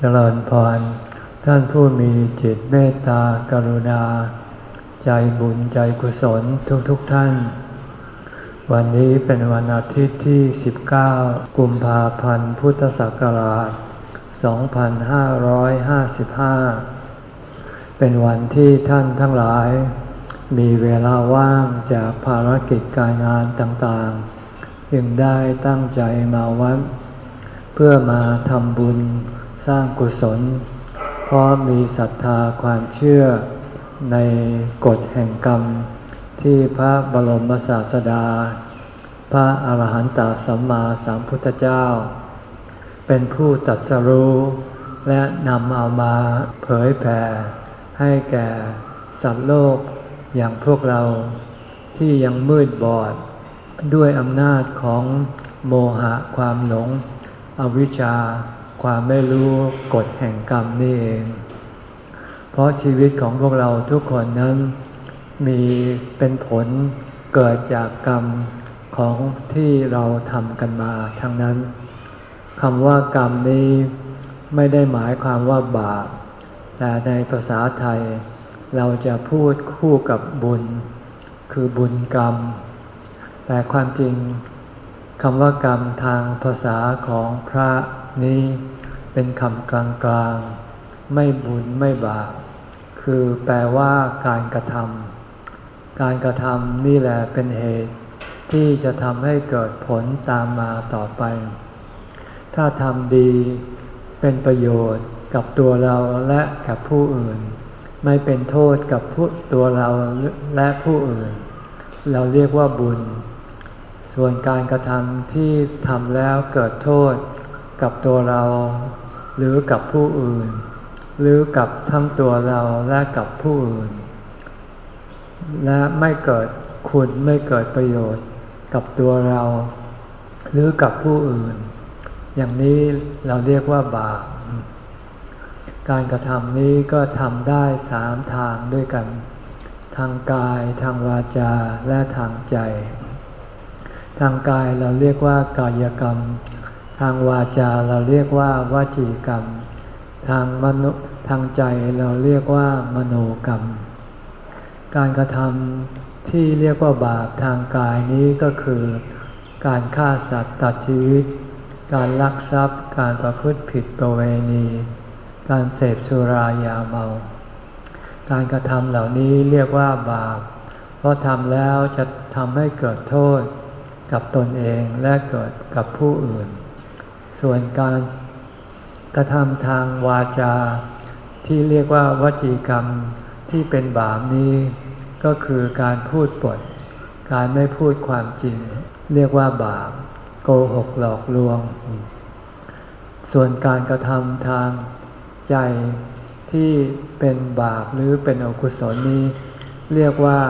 เจริญพร ท่านผู้มีจิตเมตตากรุณา ใจบุญใจกุศลทุกๆทท่าน วันนี้เป็นวันอาทิตย์ที่ 19 กุมภาพันธ์พุทธศักราช 2555 เป็นวันที่ท่านทั้งหลาย มีเวลาว่างจากภารกิจการงานต่างๆ จึงได้ตั้งใจมาวัด เพื่อมาทำบุญ ร้างกุศล เพราะมีศรัทธาความเชื่อในกฎแห่งกรรม ที่พระบรมศาสดา พระอาหารหันตสัมมาสัมพุทธเจ้า เป็นผู้ตัดสรู้และนำเอามาเผยแผ่ให้แก่สัตว์โลกอย่างพวกเราที่ยังมืดบอด ด้วยอำนาจของโมหะความหลง อวิชชา ความไม่รู้กฎแห่งกรรมนี่เอง เพราะชีวิตของพวกเราทุกคนนั้นมีเป็นผลเกิดจากกรรมของที่เราทำกันมาทั้งนั้นคำว่ากรรมนี้ไม่ได้หมายความว่าบาป แต่ในภาษาไทย เราจะพูดคู่กับบุญ คือบุญกรรม แต่ความจริงคำว่ากรรมทางภาษาของพระ นี้เป็นคำกลางๆ ไม่บุญไม่บาป คือแปลว่าการกระทำ การกระทำนี่แหละเป็นเหตุ ที่จะทำให้เกิดผลตามมาต่อไป ถ้าทำดีเป็นประโยชน์กับตัวเราและกับผู้อื่น ไม่เป็นโทษกับผู้ตัวเราและผู้อื่น เราเรียกว่าบุญ ส่วนการกระทำที่ทำแล้วเกิดโทษ กับตัวเรา หรือกับผู้อื่น หรือกับทั้งตัวเราและกับผู้อื่น และไม่เกิดคุณไม่เกิดประโยชน์กับตัวเรา หรือกับผู้อื่น อย่างนี้เราเรียกว่าบาปการกระทำนี้ก็ทำได้สามทางด้วยกัน ทางกาย ทางวาจา และทางใจ ทางกายเราเรียกว่ากายกรรม ทางวาจาเราเรียกว่าวาจีกรรม ทางมนุทางใจเราเรียกว่ามโนกรรม การกระทำที่เรียกว่าบาปทางกายนี้ก็คือ การฆ่าสัตว์ตัดชีวิต การลักทรัพย์ การประพฤติผิดประเวณี การเสพสุรายาเมา การกระทำเหล่านี้เรียกว่าบาป เพราะทำแล้วจะทำให้เกิดโทษกับตนเองและเกิดกับผู้อื่น ส่วนการกระทำทางวาจา ที่เรียกว่าวจีกรรมที่เป็นบาปนี้ ก็คือการพูดปด การไม่พูดความจริง เรียกว่าบาปโกหกหลอกลวง ส่วนการกระทำทางใจที่เป็นบาปหรือเป็นอกุศลนี้ เรียกว่า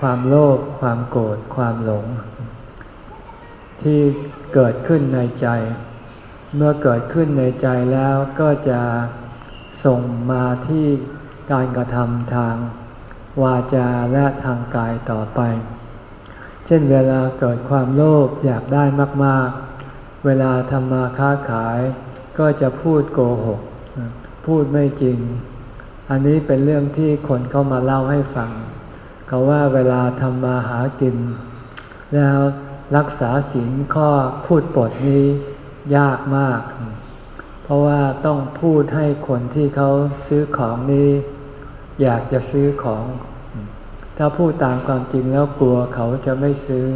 ความโลภความโกรธความหลง ที่ เกิดขึ้นในใจ เมื่อเกิดขึ้นในใจแล้วก็จะส่งมาที่การกระทำทางวาจาและทางกายต่อไป เช่นเวลาเกิดความโลภอยากได้มาก ๆ เวลาทำมาค้าขายก็จะพูดโกหก พูดไม่จริง อันนี้เป็นเรื่องที่คนเข้ามาเล่าให้ฟัง เขาว่าเวลาทำมาหากิน แล้ว รักษาศีลข้อพูดปดนี้ยากมาก เพราะว่าต้องพูดให้คนที่เขาซื้อของนี้ อยากจะซื้อของ ถ้าพูดตามความจริงแล้วกลัวเขาจะไม่ซื้อ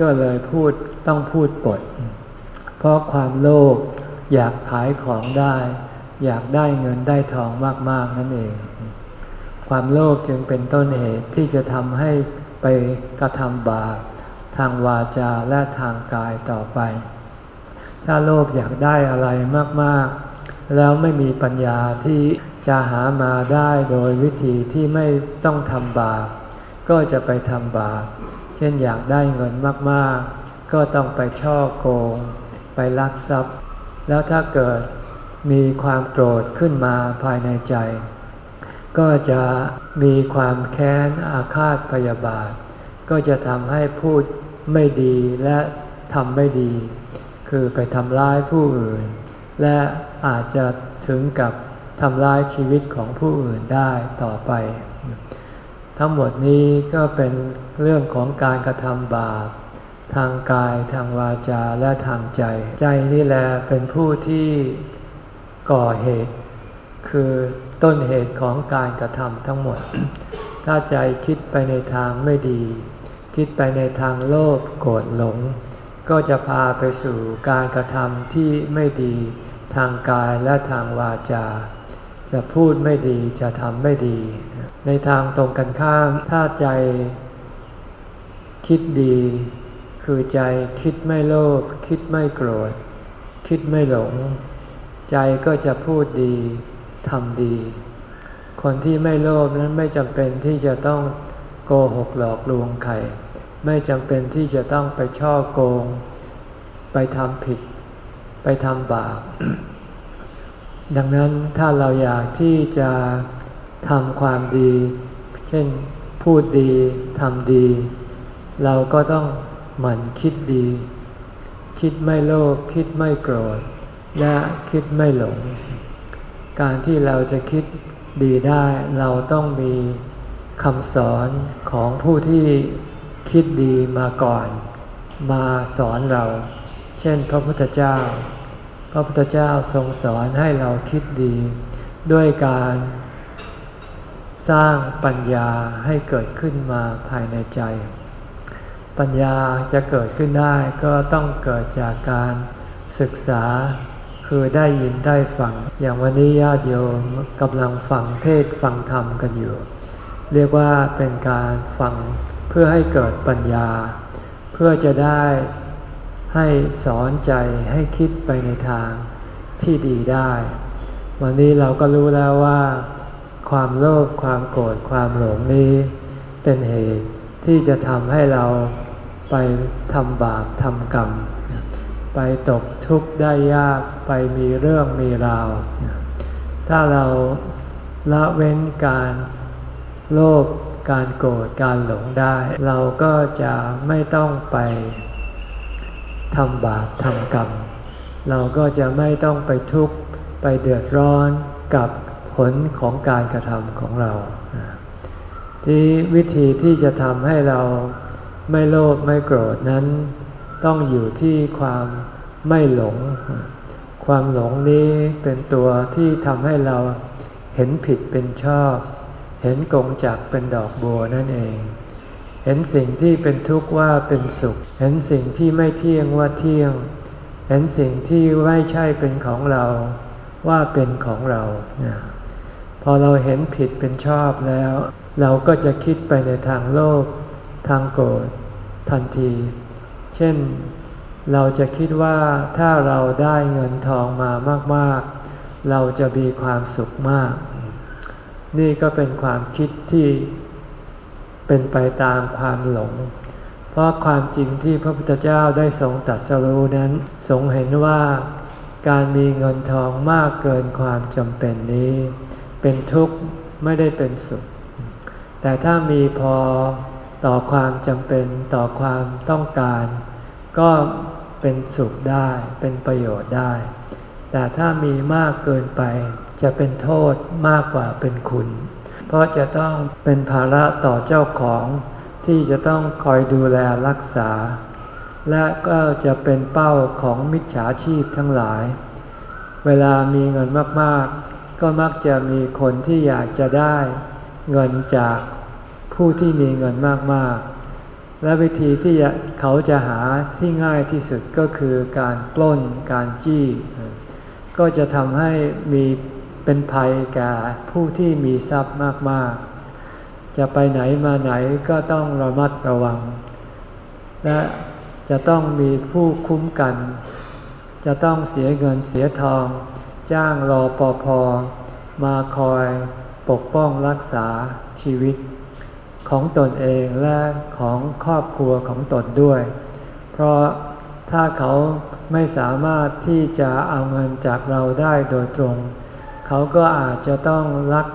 ก็เลยพูดต้องพูดปด เพราะความโลภอยากขายของได้ อยากได้เงินได้ทองมาก ๆ นั่นเอง ความโลภจึงเป็นต้นเหตุที่จะทำให้ไปกระทำบาป ทางวาจาและทางกายต่อไป ถ้าโลภอยากได้อะไรมากๆ แล้วไม่มีปัญญาที่จะหามาได้โดยวิธีที่ไม่ต้องทำบาปก็จะไปทำบาป เช่นอยากได้เงินมากๆ ก็ต้องไปช่อโกง ไปลักทรัพย์ แล้วถ้าเกิดมีความโกรธขึ้นมาภายในใจ ก็จะมีความแค้นอาฆาตพยาบาท ก็จะทำให้พูด ไม่ดีและทำไม่ดี คือไปทำร้ายผู้อื่น และอาจจะถึงกับทำร้ายชีวิตของผู้อื่นได้ต่อไป ทั้งหมดนี้ก็เป็นเรื่องของการกระทำบาป ทางกายทางวาจาและทางใจ ใจนี่แหละเป็นผู้ที่ก่อเหตุ คือต้นเหตุของการกระทำทั้งหมด ถ้าใจคิดไปในทางไม่ดี คิดไปในทางโลภโกรธหลง ก็จะพาไปสู่การกระทำที่ไม่ดีทางกายและทางวาจา จะพูดไม่ดีจะทำไม่ดี ในทางตรงกันข้ามถ้าใจ คิดดี คือใจคิดไม่โลภคิดไม่โกรธ คิดไม่หลง ใจก็จะพูดดีทำดี คนที่ไม่โลภนั้นไม่จำเป็นที่จะต้อง โกหกหลอกลวงใครไม่จำเป็นที่จะต้องไปช่อโกง ไปทำผิด ไปทำบาปดังนั้นถ้าเราอยากที่จะทำความดี เช่นพูดดีทำดี เราก็ต้องหมั่นคิดดี คิดไม่โลภคิดไม่โกรธ และคิดไม่หลง การที่เราจะคิดดีได้เราต้องมี คำสอนของผู้ที่คิดดีมาก่อน มาสอนเรา เช่นพระพุทธเจ้า พระพุทธเจ้าทรงสอนให้เราคิดดี ด้วยการสร้างปัญญาให้เกิดขึ้นมาภายในใจ ปัญญาจะเกิดขึ้นได้ก็ต้องเกิดจากการศึกษาคือได้ยินได้ฟัง อย่างวันนี้ญาติโยมกำลังฟังเทศฟังธรรมกันอยู่ เรียกว่าเป็นการฟังเพื่อให้เกิดปัญญา เพื่อจะได้ให้สอนใจให้คิดไปในทางที่ดีได้ วันนี้เราก็รู้แล้วว่า ความโลภความโกรธความหลงนี้เป็นเหตุที่จะทำให้เราไปทำบาปทำกรรม ไปตกทุกข์ได้ยากไปมีเรื่องมีราว ถ้าเราละเว้นการ โลภการโกรธการหลงได้ เราก็จะไม่ต้องไปทำบาปทำกรรม เราก็จะไม่ต้องไปทุกข์ไปเดือดร้อนกับผลของการกระทำของเรา ที่วิธีที่จะทำให้เราไม่โลภไม่โกรธนั้น ต้องอยู่ที่ความไม่หลง ความหลงนี้เป็นตัวที่ทำให้เราเห็นผิดเป็นชอบ เห็นกงจักเป็นดอกบัวนั่นเอง เห็นสิ่งที่เป็นทุกข์ว่าเป็นสุข เห็นสิ่งที่ไม่เที่ยงว่าเที่ยง เห็นสิ่งที่ไม่ใช่เป็นของเรา ว่าเป็นของเรา พอเราเห็นผิดเป็นชอบแล้ว เราก็จะคิดไปในทางโลภทางโกรธทันที เช่น เราจะคิดว่าถ้าเราได้เงินทองมามาก ๆ เราจะมีความสุขมาก นี่ก็เป็นความคิดที่เป็นไปตามความหลง เพราะความจริงที่พระพุทธเจ้าได้ทรงตัดสรู้นั้นทรงเห็นว่าการมีเงินทองมากเกินความจำเป็นนี้ เป็นทุกข์ไม่ได้เป็นสุข แต่ถ้ามีพอต่อความจำเป็นต่อความต้องการ ก็เป็นสุขได้เป็นประโยชน์ได้ แต่ถ้ามีมากเกินไป จะเป็นโทษมากกว่าเป็นคุณ เพราะจะต้องเป็นภาระต่อเจ้าของที่จะต้องคอยดูแลรักษา และก็จะเป็นเป้าของมิจฉาชีพทั้งหลาย เวลามีเงินมากๆ ก็มักจะมีคนที่อยากจะได้ เงินจากผู้ที่มีเงินมากๆ และวิธีที่เขาจะหาที่ง่ายที่สุดก็คือการปล้นการจี้ ก็จะทำให้มี เป็นภัยแก่ผู้ที่มีทรัพย์มากๆ จะไปไหนมาไหนก็ต้องระมัดระวัง และจะต้องมีผู้คุ้มกัน จะต้องเสียเงินเสียทอง จ้างรอปภมาคอยปกป้องรักษาชีวิต ของตนเองและของครอบครัวของตนด้วย เพราะถ้าเขาไม่สามารถที่จะเอาเงินจากเราได้โดยตรง เขาก็อาจจะต้องลัก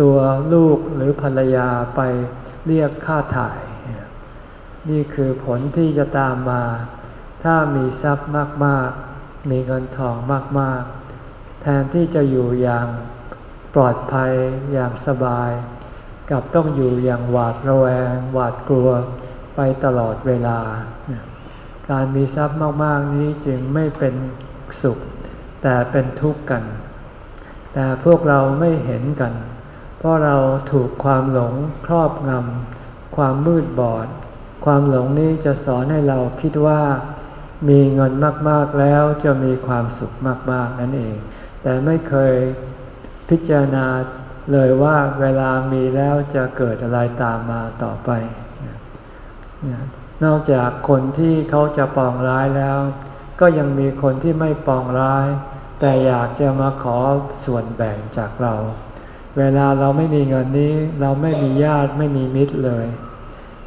ตัวลูกหรือภรรยาไปเรียกค่าถ่าย นี่คือผลที่จะตามมา ถ้ามีทรัพย์มากๆ มีเงินทองมากๆ แทนที่จะอยู่อย่างปลอดภัยอย่างสบาย กับต้องอยู่อย่างหวาดระแวง หวาดกลัวไปตลอดเวลา การมีทรัพย์มากๆนี้จึงไม่เป็นสุข แต่เป็นทุกข์กัน แต่พวกเราไม่เห็นกัน เพราะเราถูกความหลงครอบงำความมืดบอด ความหลงนี้จะสอนให้เราคิดว่า มีเงินมากๆแล้วจะมีความสุขมากๆนั่นเอง แต่ไม่เคยพิจารณาเลยว่าเวลามีแล้วจะเกิดอะไรตามมาต่อไป นอกจากคนที่เขาจะปองร้ายแล้ว ก็ยังมีคนที่ไม่ปองร้าย แต่อยากจะมาขอส่วนแบ่งจากเรา เวลาเราไม่มีเงินนี้ เราไม่มีญาติไม่มีมิตรเลย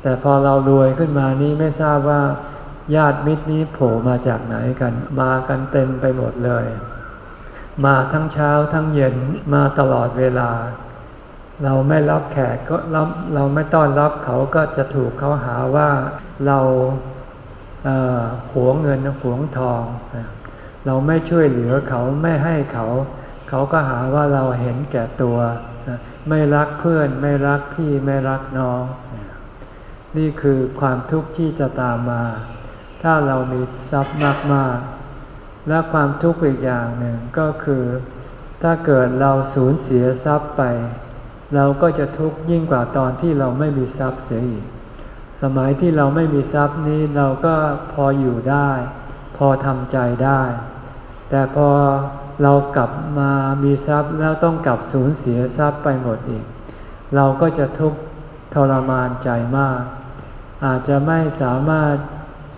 แต่พอเรารวยขึ้นมานี้ไม่ทราบว่า ญาติมิตรนี้โผล่มาจากไหนกัน มากันเต็มไปหมดเลย มาทั้งเช้าทั้งเย็นมาตลอดเวลา เราไม่รับแขกก็เราเราไม่ต้อนรับเขาก็จะถูกเขาหาว่าเราหวงเงินหวงทอง เราไม่ช่วยเหลือเขาไม่ให้เขา เขาก็หาว่าเราเห็นแก่ตัว ไม่รักเพื่อนไม่รักพี่ไม่รักน้อง นี่คือความทุกข์ที่จะตามมา ถ้าเรามีทรัพย์มากๆ และความทุกข์อีกอย่างหนึ่งก็คือ ถ้าเกิดเราสูญเสียทรัพย์ไป เราก็จะทุกข์ยิ่งกว่าตอนที่เราไม่มีทรัพย์เสียอีกสมัยที่เราไม่มีทรัพย์นี้เราก็พออยู่ได้ พอทำใจได้ แต่พอเรากลับมามีทรัพย์แล้วต้องกลับสูญเสียทรัพย์ไปหมดอีก เราก็จะทุกข์ทรมานใจมาก อาจจะไม่สามารถ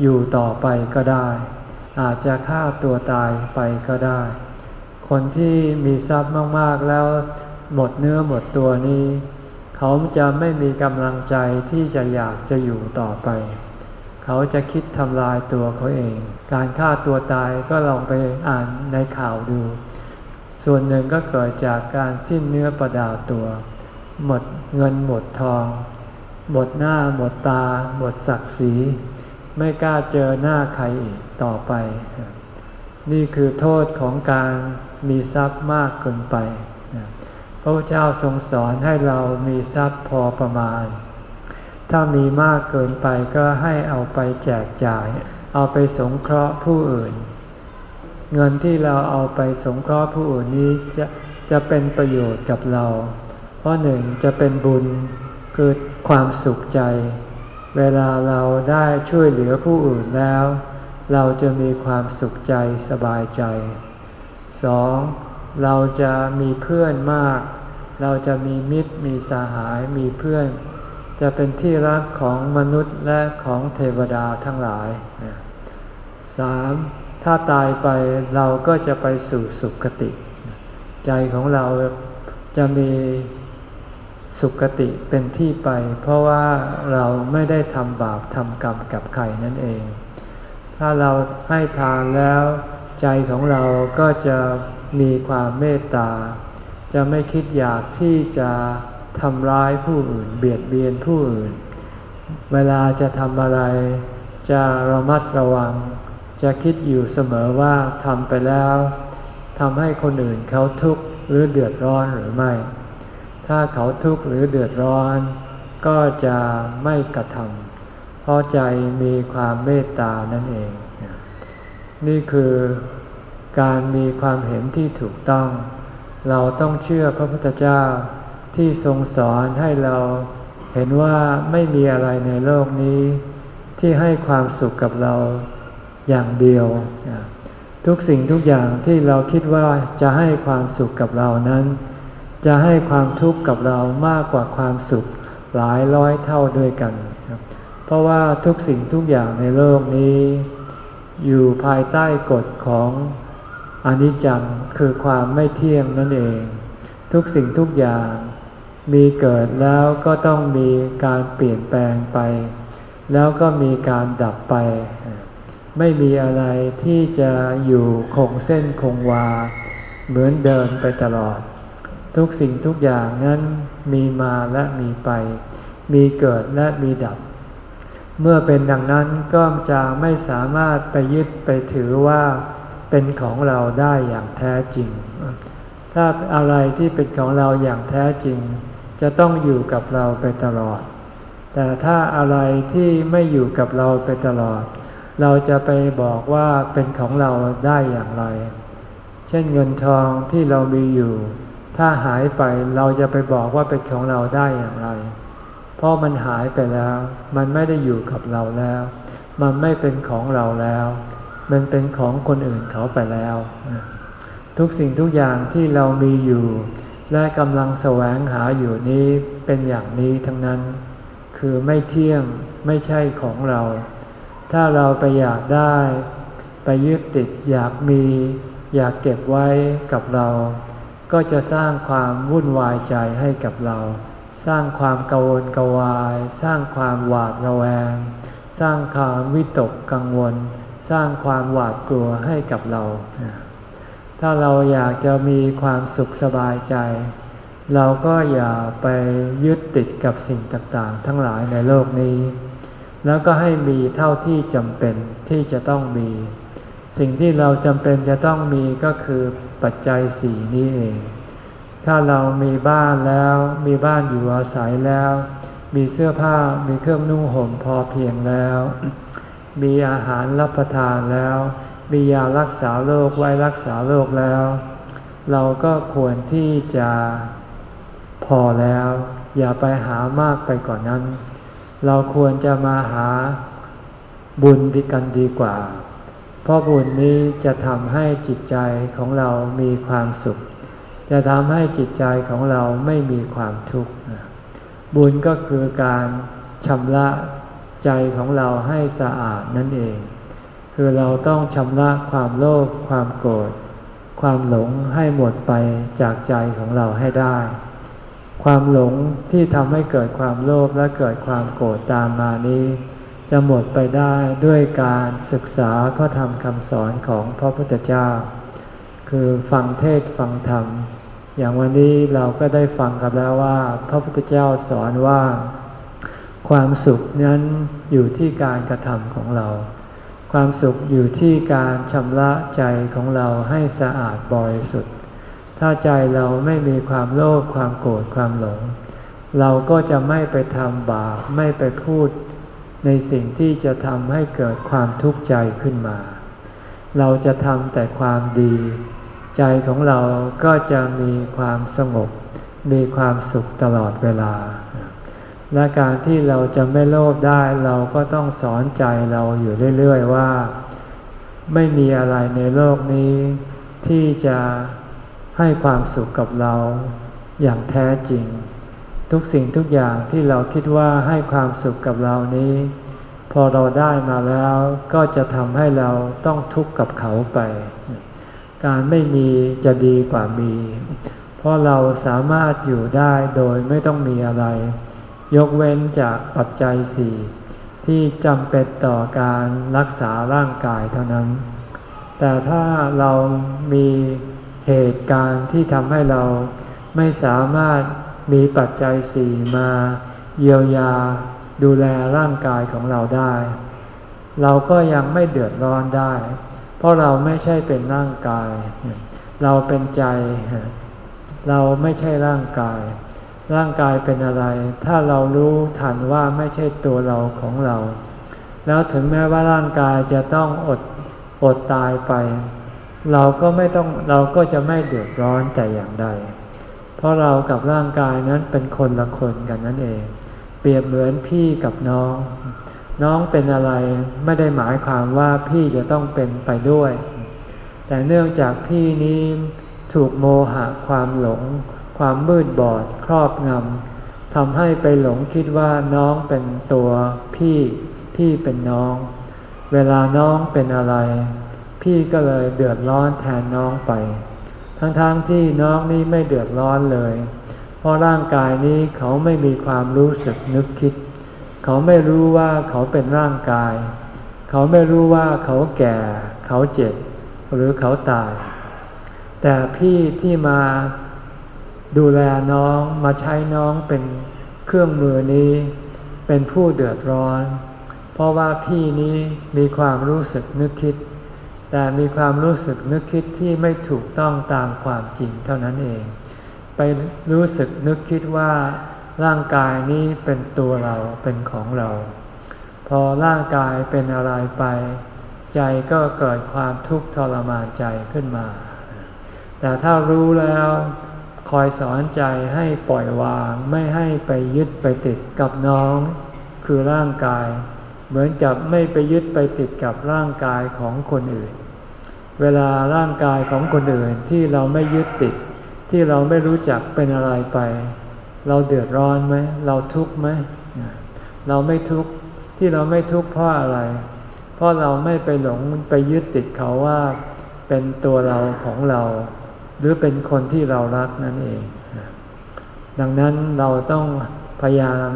อยู่ต่อไปก็ได้ อาจจะฆ่าตัวตายไปก็ได้ คนที่มีทรัพย์มากๆแล้วหมดเนื้อหมดตัวนี้ เขาจะไม่มีกำลังใจที่จะอยากจะอยู่ต่อไป เขาจะคิดทำลายตัวเขาเอง การฆ่าตัวตายก็ลองไปอ่านในข่าวดู ส่วนหนึ่งก็เกิดจากการสิ้นเนื้อประดาตัว หมดเงินหมดทอง หมดหน้าหมดตา หมดศักดิ์ศรี ไม่กล้าเจอหน้าใครอีกต่อไป นี่คือโทษของการมีทรัพย์มากเกินไปพระเจ้าทรงสอนให้เรามีทรัพย์พอประมาณ ถ้ามีมากเกินไปก็ให้เอาไปแจกจ่าย เอาไปสงเคราะห์ผู้อื่น เงินที่เราเอาไปสงเคราะห์ผู้อื่นนี้จะจะเป็นประโยชน์กับเรา เพราะหนึ่งจะเป็นบุญคือความสุขใจ เวลาเราได้ช่วยเหลือผู้อื่นแล้ว เราจะมีความสุขใจสบายใจสองเราจะมีเพื่อนมาก เราจะมีมิตรมีสหายมีเพื่อน จะเป็นที่รักของมนุษย์และของเทวดาทั้งหลายสามถ้าตายไปเราก็จะไปสู่สุคติ ใจของเราจะมีสุคติเป็นที่ไป เพราะว่าเราไม่ได้ทำบาปทำกรรมกับใครนั่นเอง ถ้าเราให้ทานแล้ว ใจของเราก็จะมีความเมตตา จะไม่คิดอยากที่จะ ทำร้ายผู้อื่น เบียดเบียนผู้อื่น เวลาจะทำอะไร จะระมัดระวัง จะคิดอยู่เสมอว่าทำไปแล้วทำให้คนอื่นเขาทุกข์หรือเดือดร้อนหรือไม่ ถ้าเขาทุกข์หรือเดือดร้อน ก็จะไม่กระทำเพราะใจมีความเมตตานั่นเอง นี่คือการมีความเห็นที่ถูกต้อง เราต้องเชื่อพระพุทธเจ้า ที่ทรงสอนให้เราเห็นว่าไม่มีอะไรในโลกนี้ ที่ให้ความสุขกับเราอย่างเดียว ทุกสิ่งทุกอย่างที่เราคิดว่าจะให้ความสุขกับเรานั้น จะให้ความทุกข์กับเรามากกว่าความสุขหลายร้อยเท่าด้วยกัน เพราะว่าทุกสิ่งทุกอย่างในโลกนี้ อยู่ภายใต้กฎของอนิจจังคือความไม่เที่ยงนั่นเอง ทุกสิ่งทุกอย่าง มีเกิดแล้วก็ต้องมีการเปลี่ยนแปลงไป แล้วก็มีการดับไป ไม่มีอะไรที่จะอยู่คงเส้นคงวา เหมือนเดินไปตลอด ทุกสิ่งทุกอย่างนั้นมีมาและมีไป มีเกิดและมีดับ เมื่อเป็นดังนั้นก็จะไม่สามารถไปยึดไปถือว่าเปเป็นของเราได้อย่างแท้จริง ถ้าอะไรที่เป็นของเราอย่างแท้จริง จะต้องอยู่กับเราไปตลอด แต่ถ้าอะไรที่ไม่อยู่กับเราไปตลอด เราจะไปบอกว่าเป็นของเราได้อย่างไร เช่นเงินทองที่เรามีอยู่ ถ้าหายไปเราจะไปบอกว่าเป็นของเราได้อย่างไร เพราะมันหายไปแล้ว มันไม่ได้อยู่กับเราแล้ว มันไม่เป็นของเราแล้ว มันเป็นของคนอื่นเขาไปแล้ว ทุกสิ่งทุกอย่างที่เรามีอยู่ และกำลังแสวงหาอยู่นี้เป็นอย่างนี้ทั้งนั้น คือไม่เที่ยงไม่ใช่ของเรา ถ้าเราไปอยากได้ ไปยึดติดอยากมี อยากเก็บไว้กับเรา ก็จะสร้างความวุ่นวายใจให้กับเรา สร้างความกังวลกวาย สร้างความหวาดระแวง สร้างความวิตกกังวล สร้างความหวาดกลัวให้กับเรา ถ้าเราอยากจะมีความสุขสบายใจ เราก็อย่าไปยึดติดกับสิ่งต่างๆ ทั้งหลายในโลกนี้ แล้วก็ให้มีเท่าที่จำเป็นที่จะต้องมี สิ่งที่เราจำเป็นจะต้องมีก็คือปัจจัยสี่นี้เอง ถ้าเรามีบ้านแล้ว มีบ้านอยู่อาศัยแล้ว มีเสื้อผ้ามีเครื่องนุ่งห่มพอเพียงแล้ว มีอาหารรับประทานแล้ว มียารักษาโรคไว้รักษาโรคแล้ว เราก็ควรที่จะพอแล้ว อย่าไปหามากไปกว่านนั้น เราควรจะมาหาบุญดีกันดีกว่า เพราะบุญนี้จะทำให้จิตใจของเรามีความสุข จะทำให้จิตใจของเราไม่มีความทุกข์บุญก็คือการชำระใจของเราให้สะอาดนั่นเอง คือเราต้องชำระความโลภความโกรธ ความหลงให้หมดไปจากใจของเราให้ได้ ความหลงที่ทำให้เกิดความโลภและเกิดความโกรธตามมานี้ จะหมดไปได้ด้วยการศึกษาพระธรรมคำสอนของพระพุทธเจ้า คือฟังเทศฟังธรรม อย่างวันนี้เราก็ได้ฟังกันแล้วว่า พระพุทธเจ้าสอนว่า ความสุขนั้นอยู่ที่การกระทำของเรา ความสุขอยู่ที่การชำระใจของเราให้สะอาดบริสุทธิ์ ถ้าใจเราไม่มีความโลภความโกรธความหลง เราก็จะไม่ไปทำบาปไม่ไปพูดในสิ่งที่จะทำให้เกิดความทุกข์ใจขึ้นมา เราจะทำแต่ความดี ใจของเราก็จะมีความสงบ มีความสุขตลอดเวลา และการที่เราจะไม่โลภได้เราก็ต้องสอนใจเราอยู่เรื่อยๆว่า ไม่มีอะไรในโลกนี้ ที่จะให้ความสุขกับเราอย่างแท้จริง ทุกสิ่งทุกอย่างที่เราคิดว่าให้ความสุขกับเรานี้ พอเราได้มาแล้วก็จะทำให้เราต้องทุกข์กับเขาไป การไม่มีจะดีกว่ามี เพราะเราสามารถอยู่ได้โดยไม่ต้องมีอะไร ยกเว้นจากปัจจัยสี่ที่จำเป็นต่อการรักษาร่างกายเท่านั้น แต่ถ้าเรามีเหตุการณ์ที่ทำให้เราไม่สามารถมีปัจจัยสี่มาเยียวยาดูแลร่างกายของเราได้ เราก็ยังไม่เดือดร้อนได้ เพราะเราไม่ใช่เป็นร่างกาย เราเป็นใจ เราไม่ใช่ร่างกาย ร่างกายเป็นอะไร ถ้าเรารู้ทันว่าไม่ใช่ตัวเราของเรา แล้วถึงแม้ว่าร่างกายจะต้องอดอดตายไป เราก็ไม่ต้องเราก็จะไม่เดือดร้อนแต่อย่างใด เพราะเรากับร่างกายนั้นเป็นคนละคนกันนั่นเอง เปรียบเหมือนพี่กับน้อง น้องเป็นอะไรไม่ได้หมายความว่าพี่จะต้องเป็นไปด้วย แต่เนื่องจากพี่นี้ถูกโมหะความหลง ความมืดบอดครอบงำทำให้ไปหลงคิดว่าน้องเป็นตัวพี่พี่เป็นน้อง เวลาน้องเป็นอะไร พี่ก็เลยเดือดร้อนแทนน้องไป ทั้งๆทที่น้องนี้ไม่เดือดร้อนเลย เพราะร่างกายนี้เขาไม่มีความรู้สึกนึกคิด เขาไม่รู้ว่าเขาเป็นร่างกาย เขาไม่รู้ว่าเขาแก่ เขาเจ็บ หรือเขาตาย แต่พี่ที่มา ดูแลน้องมาใช้น้องเป็นเครื่องมือนี้ เป็นผู้เดือดร้อน เพราะว่าพี่นี้มีความรู้สึกนึกคิด แต่มีความรู้สึกนึกคิดที่ไม่ถูกต้องตามความจริงเท่านั้นเอง ไปรู้สึกนึกคิดว่าร่างกายนี้เป็นตัวเราเป็นของเรา พอร่างกายเป็นอะไรไป ใจก็เกิดความทุกข์ทรมานใจขึ้นมา แต่ถ้ารู้แล้ว คอยสอนใจให้ปล่อยวางไม่ให้ไปยึดไปติดกับน้อง คือร่างกาย เหมือนกับไม่ไปยึดไปติดกับร่างกายของคนอื่น เวลาร่างกายของคนอื่นที่เราไม่ยึดติด ที่เราไม่รู้จักเป็นอะไรไป เราเดือดร้อนไหมเราทุกข์ไหมเราไม่ทุกข์ที่เราไม่ทุกข์เพราะอะไร เพราะเราไม่ไปหลงไปยึดติดเขาว่าเป็นตัวเราของเรา หรือเป็นคนที่เรารักนั่นเอง ดังนั้นเราต้องพยายาม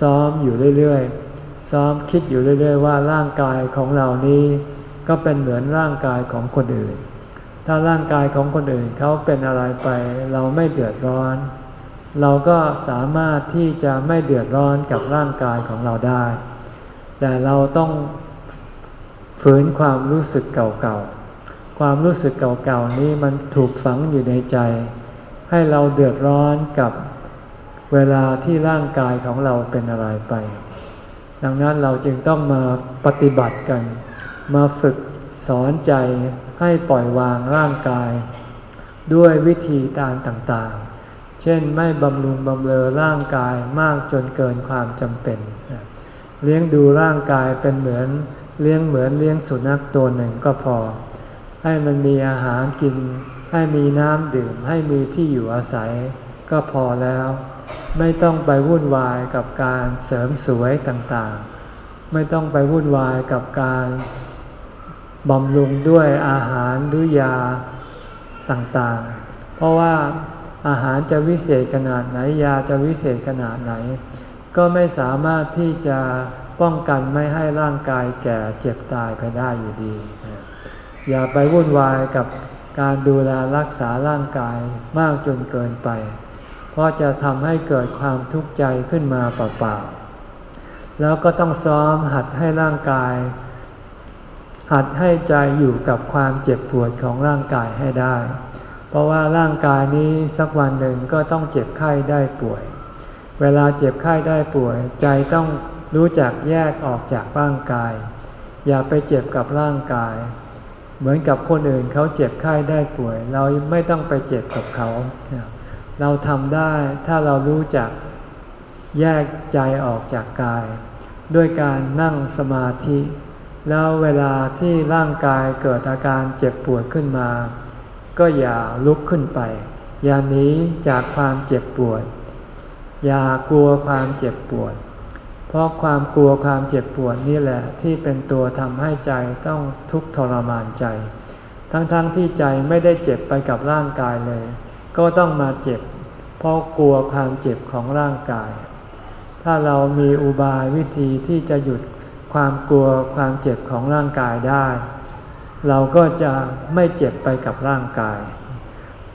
ซ้อมอยู่เรื่อยๆ ซ้อมคิดอยู่เรื่อย ๆ ว่าร่างกายของเรานี้ ก็เป็นเหมือนร่างกายของคนอื่น ถ้าร่างกายของคนอื่นเขาเป็นอะไรไป เราไม่เดือดร้อน เราก็สามารถที่จะไม่เดือดร้อนกับร่างกายของเราได้ แต่เราต้องฝืนความรู้สึกเก่าๆ ความรู้สึกเก่าๆนี้มันถูกฝังอยู่ในใจ ให้เราเดือดร้อนกับเวลาที่ร่างกายของเราเป็นอะไรไป ดังนั้นเราจึงต้องมาปฏิบัติกัน มาฝึกสอนใจให้ปล่อยวางร่างกาย ด้วยวิธีการต่างๆ เช่นไม่บำรุงบำเรอร่างกายมากจนเกินความจำเป็น เลี้ยงดูร่างกายเป็นเหมือนเลี้ยงเหมือนเลี้ยงสุนัขตัวหนึ่งก็พอ ให้มันมีอาหารกิน ให้มีน้ำดื่ม ให้มีที่อยู่อาศัย ก็พอแล้ว ไม่ต้องไปวุ่นวายกับการเสริมสวยต่างๆ ไม่ต้องไปวุ่นวายกับการบำรุงด้วยอาหารหรือยาต่างๆ เพราะว่าอาหารจะวิเศษขนาดไหนยาจะวิเศษขนาดไหน ก็ไม่สามารถที่จะป้องกันไม่ให้ร่างกายแก่เจ็บตายไปได้อยู่ดี อย่าไปวุ่นวายกับการดูแลรักษาร่างกายมากจนเกินไป เพราะจะทำให้เกิดความทุกข์ใจขึ้นมาเปล่าๆ แล้วก็ต้องซ้อมหัดให้ร่างกาย หัดให้ใจอยู่กับความเจ็บปวดของร่างกายให้ได้ เพราะว่าร่างกายนี้สักวันหนึ่งก็ต้องเจ็บไข้ได้ป่วย เวลาเจ็บไข้ได้ป่วย ใจต้องรู้จักแยกออกจากร่างกาย อย่าไปเจ็บกับร่างกาย เหมือนกับคนอื่นเขาเจ็บไข้ได้ป่วย เราไม่ต้องไปเจ็บกับเขา เราทำได้ถ้าเรารู้จักแยกใจออกจากกาย ด้วยการนั่งสมาธิ แล้วเวลาที่ร่างกายเกิดอาการเจ็บปวดขึ้นมา ก็อย่าลุกขึ้นไป อย่าหนีจากความเจ็บปวด อย่ากลัวความเจ็บปวด เพราะความกลัวความเจ็บปวดนี่แหละที่เป็นตัวทำให้ใจต้องทุกข์ทรมานใจ ทั้งๆทที่ใจไม่ได้เจ็บไปกับร่างกายเลย ก็ต้องมาเจ็บ เพราะกลัวความเจ็บของร่างกาย ถ้าเรามีอุบายวิธีที่จะหยุดความกลัวความเจ็บของร่างกายได้ เราก็จะไม่เจ็บไปกับร่างกาย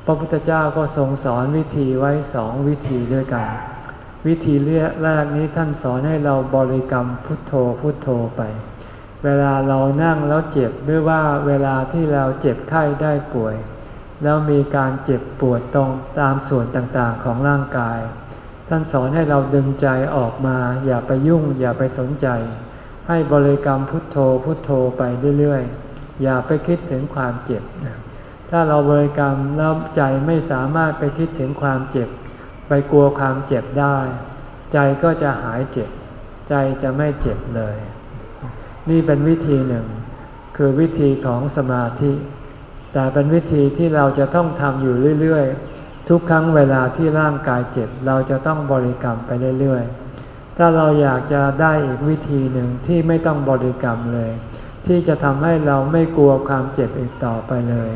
พระพุทธเจ้าก็ทรงสอนวิธีไว้สองวิธีด้วยกัน วิธีแรกนี้ท่านสอนให้เราบริกรรมพุทโธพุทโธไป เวลาเรานั่งแล้วเจ็บหรือว่าเวลาที่เราเจ็บไข้ได้ป่วย แล้วมีการเจ็บปวดตรงตามส่วนต่างๆของร่างกาย ท่านสอนให้เราดึงใจออกมา อย่าไปยุ่งอย่าไปสนใจ ให้บริกรรมพุทโธพุทโธไปเรื่อยๆ อย่าไปคิดถึงความเจ็บ ถ้าเราบริกรรมแล้วใจไม่สามารถไปคิดถึงความเจ็บ ไปกลัวความเจ็บได้ ใจก็จะหายเจ็บ ใจจะไม่เจ็บเลย นี่เป็นวิธีหนึ่ง คือวิธีของสมาธิ แต่เป็นวิธีที่เราจะต้องทำอยู่เรื่อยๆ ทุกครั้งเวลาที่ร่างกายเจ็บ เราจะต้องบริกรรมไปเรื่อยๆ ถ้าเราอยากจะได้อีกวิธีหนึ่งที่ไม่ต้องบริกรรมเลย ที่จะทำให้เราไม่กลัวความเจ็บอีกต่อไปเลย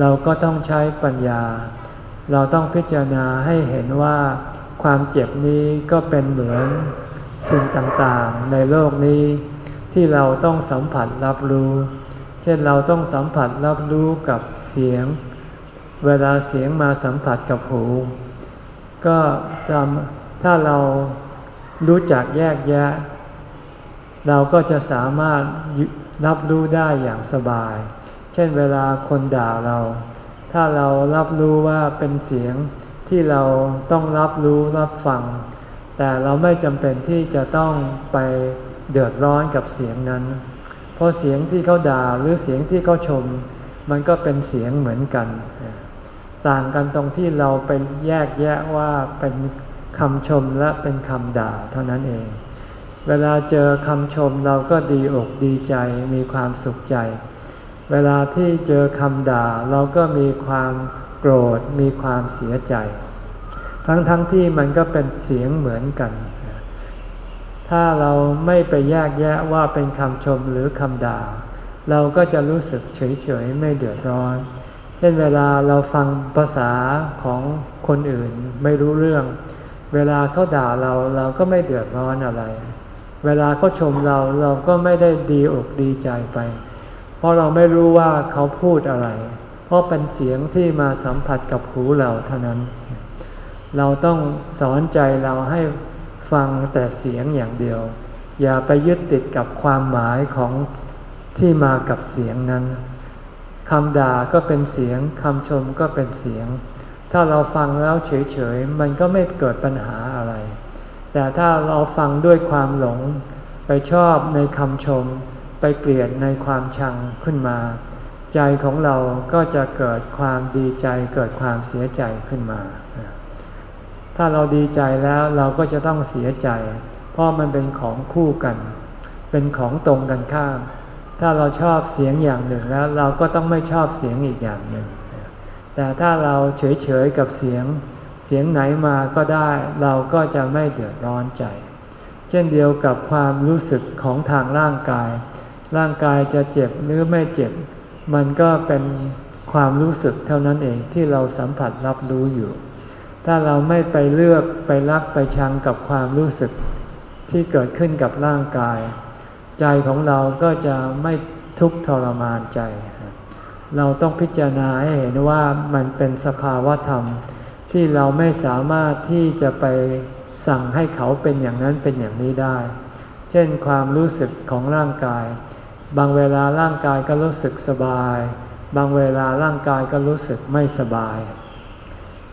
เราก็ต้องใช้ปัญญา เราต้องพิจารณาให้เห็นว่าความเจ็บนี้ก็เป็นเหมือนสิ่งต่างๆ ในโลกนี้ ที่เราต้องสัมผัสรับรู้ เช่นเราต้องสัมผัสรับรู้กับเสียง เวลาเสียงมาสัมผัสกับหู ก็จำถ้าเรารู้จักแยกแยะ เราก็จะสามารถรับรู้ได้อย่างสบาย เช่นเวลาคนด่าเรา ถ้าเรารับรู้ว่าเป็นเสียงที่เราต้องรับรู้รับฟัง แต่เราไม่จำเป็นที่จะต้องไปเดือดร้อนกับเสียงนั้น เพราะเสียงที่เขาด่าหรือเสียงที่เขาชม มันก็เป็นเสียงเหมือนกัน ต่างกันตรงที่เราเป็นแยกแยะว่าเป็นคำชมและเป็นคำด่าเท่านั้นเอง เวลาเจอคำชมเราก็ดีอกดีใจมีความสุขใจ เวลาที่เจอคำด่าเราก็มีความโกรธมีความเสียใจ ทั้งๆทที่มันก็เป็นเสียงเหมือนกัน ถ้าเราไม่ไปแยกแยะว่าเป็นคำชมหรือคำด่า เราก็จะรู้สึกเฉยๆไม่เดือดร้อน เช่นเวลาเราฟังภาษาของคนอื่นไม่รู้เรื่อง เวลาเขาด่าเราเราก็ไม่เดือดร้อนอะไร เวลาเขาชมเราเราก็ไม่ได้ดีอกดีใจไป เพราะเราไม่รู้ว่าเขาพูดอะไร เพราะเป็นเสียงที่มาสัมผัสกับหูเราเท่านั้น เราต้องสอนใจเราให้ฟังแต่เสียงอย่างเดียว อย่าไปยึดติดกับความหมายของที่มากับเสียงนั้นคำด่าก็เป็นเสียงคำชมก็เป็นเสียง ถ้าเราฟังแล้วเฉยๆ มันก็ไม่เกิดปัญหาอะไร แต่ถ้าเราฟังด้วยความหลง ไปชอบในคำชม ไปเกลียดในความชังขึ้นมา ใจของเราก็จะเกิดความดีใจเกิดความเสียใจขึ้นมา ถ้าเราดีใจแล้วเราก็จะต้องเสียใจ เพราะมันเป็นของคู่กัน เป็นของตรงกันข้าม ถ้าเราชอบเสียงอย่างหนึ่งแล้ว เราก็ต้องไม่ชอบเสียงอีกอย่างหนึ่ง แต่ถ้าเราเฉยๆกับเสียง เสียงไหนมาก็ได้ เราก็จะไม่เดือดร้อนใจ เช่นเดียวกับความรู้สึกของทางร่างกาย ร่างกายจะเจ็บหรือไม่เจ็บ มันก็เป็นความรู้สึกเท่านั้นเองที่เราสัมผัสรับรู้อยู่ ถ้าเราไม่ไปเลือกไปรักไปชังกับความรู้สึกที่เกิดขึ้นกับร่างกาย ใจของเราก็จะไม่ทุกข์ทรมานใจ เราต้องพิจารณาให้เห็นว่ามันเป็นสภาวะธรรม ที่เราไม่สามารถที่จะไปสั่งให้เขาเป็นอย่างนั้นเป็นอย่างนี้ได้ เช่นความรู้สึกของร่างกาย บางเวลาร่างกายก็รู้สึกสบาย บางเวลาร่างกายก็รู้สึกไม่สบาย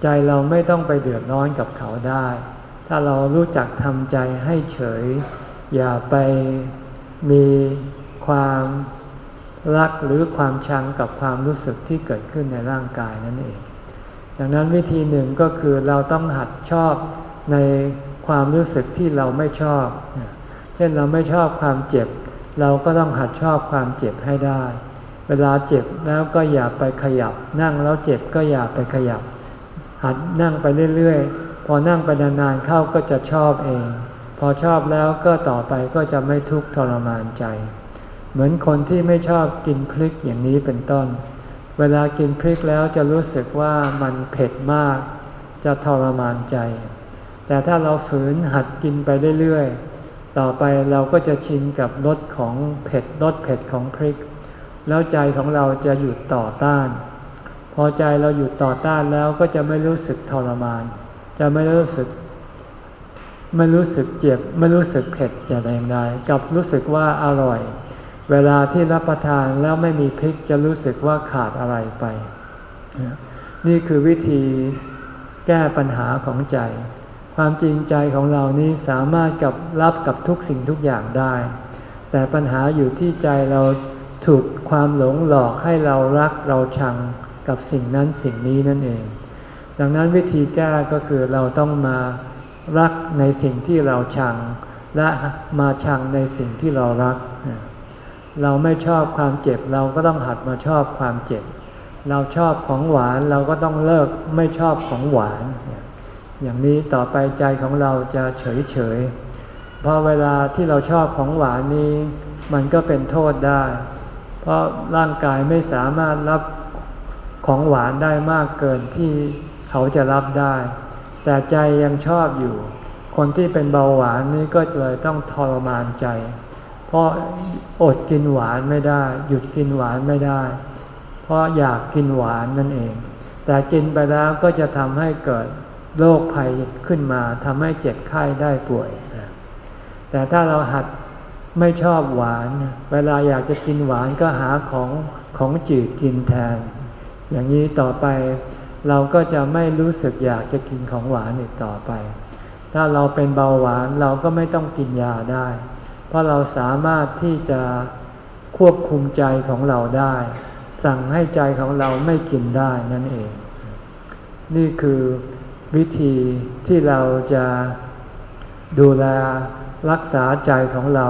ใจเราไม่ต้องไปเดือดร้อนกับเขาได้ ถ้าเรารู้จักทำใจให้เฉย อย่าไปมีความรักหรือความชังกับความรู้สึกที่เกิดขึ้นในร่างกายนั่นเอง ดังนั้นวิธีหนึ่งก็คือเราต้องหัดชอบในความรู้สึกที่เราไม่ชอบ เช่นเราไม่ชอบความเจ็บ เราก็ต้องหัดชอบความเจ็บให้ได้ เวลาเจ็บแล้วก็อย่าไปขยับ นั่งแล้วเจ็บก็อย่าไปขยับ หัดนั่งไปเรื่อยๆ พอนั่งไปนานๆเข้าก็จะชอบเอง พอชอบแล้วก็ต่อไปก็จะไม่ทุกข์ทรมานใจ เหมือนคนที่ไม่ชอบกินพริกอย่างนี้เป็นต้น เวลากินพริกแล้วจะรู้สึกว่ามันเผ็ดมาก จะทรมานใจ แต่ถ้าเราฝืนหัดกินไปเรื่อยๆ ต่อไปเราก็จะชินกับรสของเผ็ดรสเผ็ดของพริก แล้วใจของเราจะหยุดต่อต้าน พอใจเราหยุดต่อต้านแล้วก็จะไม่รู้สึกทรมาน จะไม่รู้สึก ไม่รู้สึกเจ็บ ไม่รู้สึกเผ็ดจะแรงใดกับรู้สึกว่าอร่อย เวลาที่รับประทานแล้วไม่มีพริกจะรู้สึกว่าขาดอะไรไป นี่คือวิธีแก้ปัญหาของใจ ความจริงใจของเรานี้สามารถกับรับกับทุกสิ่งทุกอย่างได้ แต่ปัญหาอยู่ที่ใจเราถูกความหลงหลอกให้เรารักเราชังกับสิ่งนั้นสิ่งนี้นั่นเอง ดังนั้นวิธีแก้ก็คือเราต้องมารักในสิ่งที่เราชัง และมาชังในสิ่งที่เรารัก เราไม่ชอบความเจ็บเราก็ต้องหัดมาชอบความเจ็บ เราชอบของหวานเราก็ต้องเลิกไม่ชอบของหวาน อย่างนี้ต่อไปใจของเราจะเฉยเฉยเพราะเวลาที่เราชอบของหวานนี้ มันก็เป็นโทษได้ เพราะร่างกายไม่สามารถรับของหวานได้มากเกินที่เขาจะรับได้ แต่ใจยังชอบอยู่ คนที่เป็นเบาหวานนี้ก็เลยต้องทรมานใจ เพราะอดกินหวานไม่ได้ หยุดกินหวานไม่ได้ เพราะอยากกินหวานนั่นเอง แต่กินไปแล้วก็จะทำให้เกิด โรคภัยขึ้นมาทำให้เจ็บไข้ได้ป่วย แต่ถ้าเราหัดไม่ชอบหวาน เวลาอยากจะกินหวานก็หาของของจืดกินแทน อย่างนี้ต่อไปเราก็จะไม่รู้สึกอยากจะกินของหวานอีกต่อไป ถ้าเราเป็นเบาหวานเราก็ไม่ต้องกินยาได้ เพราะเราสามารถที่จะควบคุมใจของเราได้ สั่งให้ใจของเราไม่กินได้นั่นเอง นี่คือ วิธีที่เราจะดูแลรักษาใจของเรา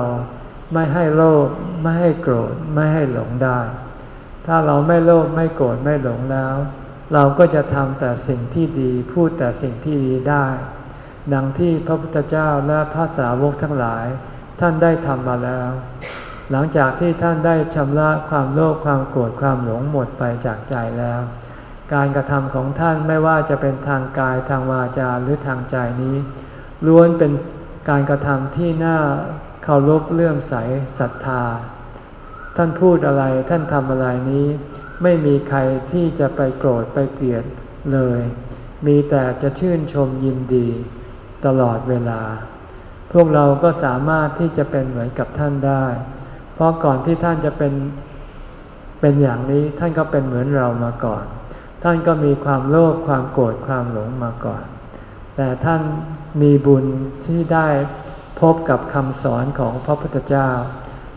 ไม่ให้โลภไม่ให้โกรธไม่ให้หลงได้ ถ้าเราไม่โลภไม่โกรธไม่หลงแล้ว เราก็จะทำแต่สิ่งที่ดีพูดแต่สิ่งที่ดีได้ ดังที่พระพุทธเจ้าและพระสาวกทั้งหลาย ท่านได้ทำมาแล้ว หลังจากที่ท่านได้ชำระความโลภความโกรธความหลงหมดไปจากใจแล้ว การกระทำของท่านไม่ว่าจะเป็นทางกายทางวาจาหรือทางใจนี้ ล้วนเป็นการกระทำที่น่าเคารพเลื่อมใสศรัทธา ท่านพูดอะไรท่านทำอะไรนี้ ไม่มีใครที่จะไปโกรธไปเกลียดเลย มีแต่จะชื่นชมยินดี ตลอดเวลา พวกเราก็สามารถที่จะเป็นเหมือนกับท่านได้ เพราะก่อนที่ท่านจะเป็นเป็นอย่างนี้ท่านก็เป็นเหมือนเรามาก่อน ท่านก็มีความโลภความโกรธความหลงมาก่อน แต่ท่านมีบุญที่ได้พบกับคำสอนของพระพุทธเจ้า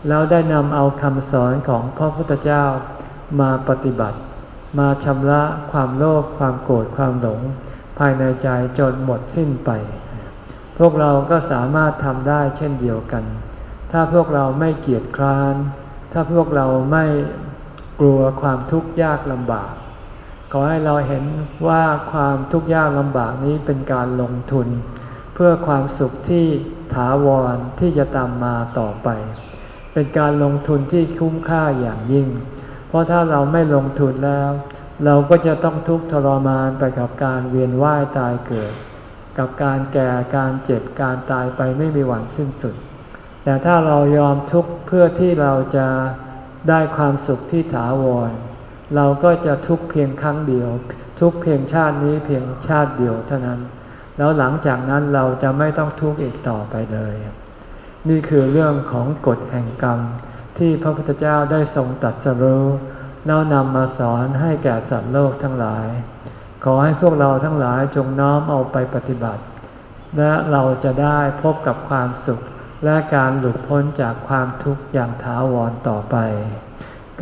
แล้วได้นำเอาคำสอนของพระพุทธเจ้ามาปฏิบัติ มาชำระความโลภความโกรธความหลง ภายในใจจนหมดสิ้นไป พวกเราก็สามารถทำได้เช่นเดียวกัน ถ้าพวกเราไม่เกียจคร้าน ถ้าพวกเราไม่กลัวความทุกข์ยากลำบาก ขอให้เราเห็นว่าความทุกข์ยากลำบากนี้เป็นการลงทุน เพื่อความสุขที่ถาวรที่จะตามมาต่อไป เป็นการลงทุนที่คุ้มค่าอย่างยิ่ง เพราะถ้าเราไม่ลงทุนแล้ว เราก็จะต้องทุกข์ทรมานไปกับการเวียนว่ายตายเกิด กับการแก่การเจ็บการตายไปไม่มีวันสิ้นสุด แต่ถ้าเรายอมทุกข์เพื่อที่เราจะได้ความสุขที่ถาวร เราก็จะทุกข์เพียงครั้งเดียว ทุกเพียงชาตินี้เพียงชาติเดียวเท่านั้น แล้วหลังจากนั้นเราจะไม่ต้องทุกข์อีกต่อไปเลย นี่คือเรื่องของกฎแห่งกรรม ที่พระพุทธเจ้าได้ทรงตัดสรู้แล้วนำมาสอนให้แก่สัตว์โลกทั้งหลาย ขอให้พวกเราทั้งหลายจงน้อมเอาไปปฏิบัติ และเราจะได้พบกับความสุขและการหลุดพ้นจากความทุกข์อย่างถาวรต่อไป